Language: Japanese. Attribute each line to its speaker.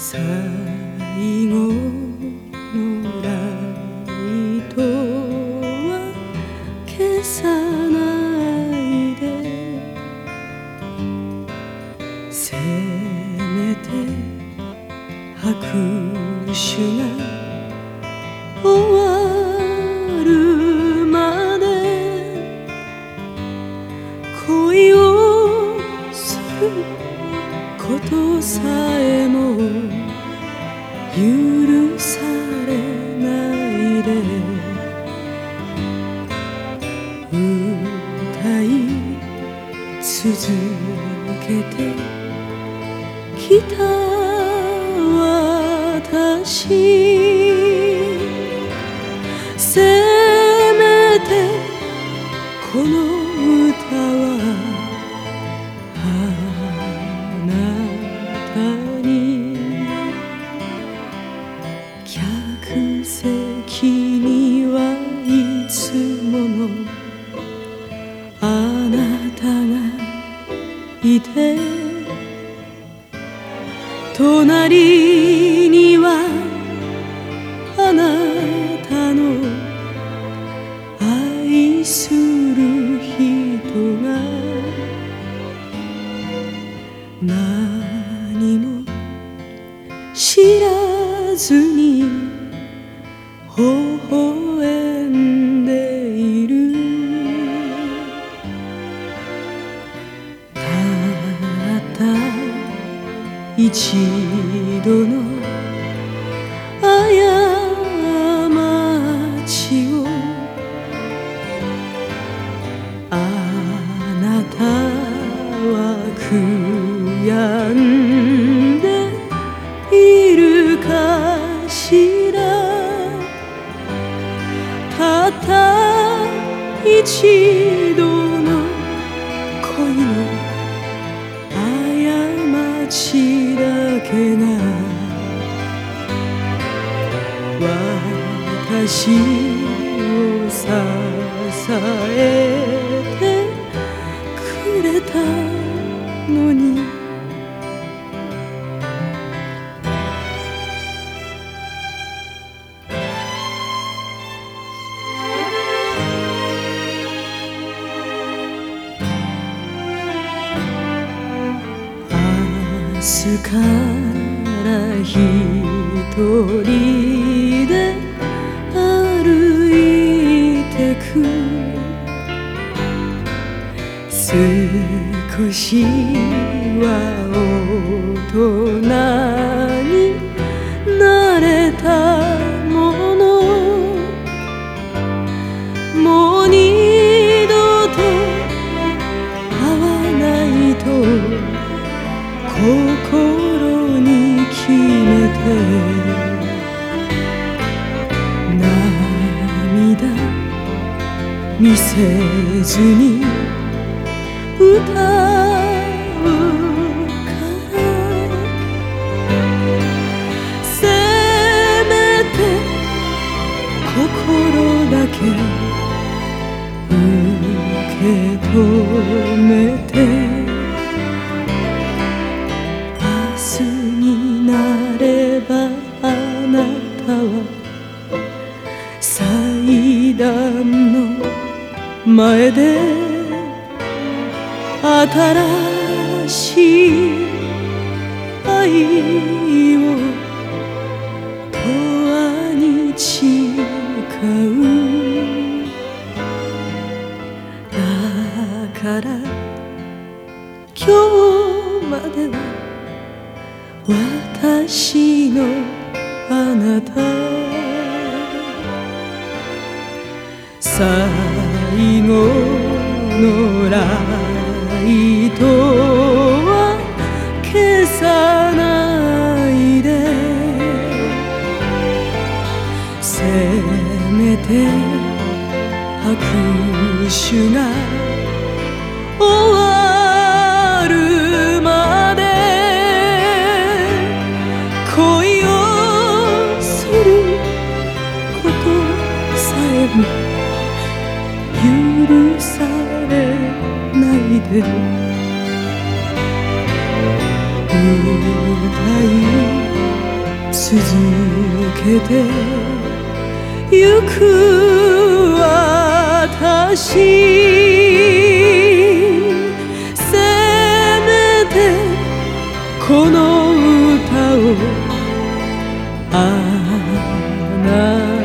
Speaker 1: 最後許されないで歌い続けてきた私いて。隣にはあなたの愛する人が何も知らずに微笑一度の過ちをあなたは悔やんでいるかしら。たった一度けな私を支えてくれたのに。日から一人で歩いてく。少しは大人に見せずに歌うからせめて心だけ受け止めて。新しい愛を永遠に誓う。だから今日までは私のあなた。最後のライトは消さないで。せめて拍手が終わるまで。恋をすることさえも許されないで。い続けてゆく私せめてこの歌をあなた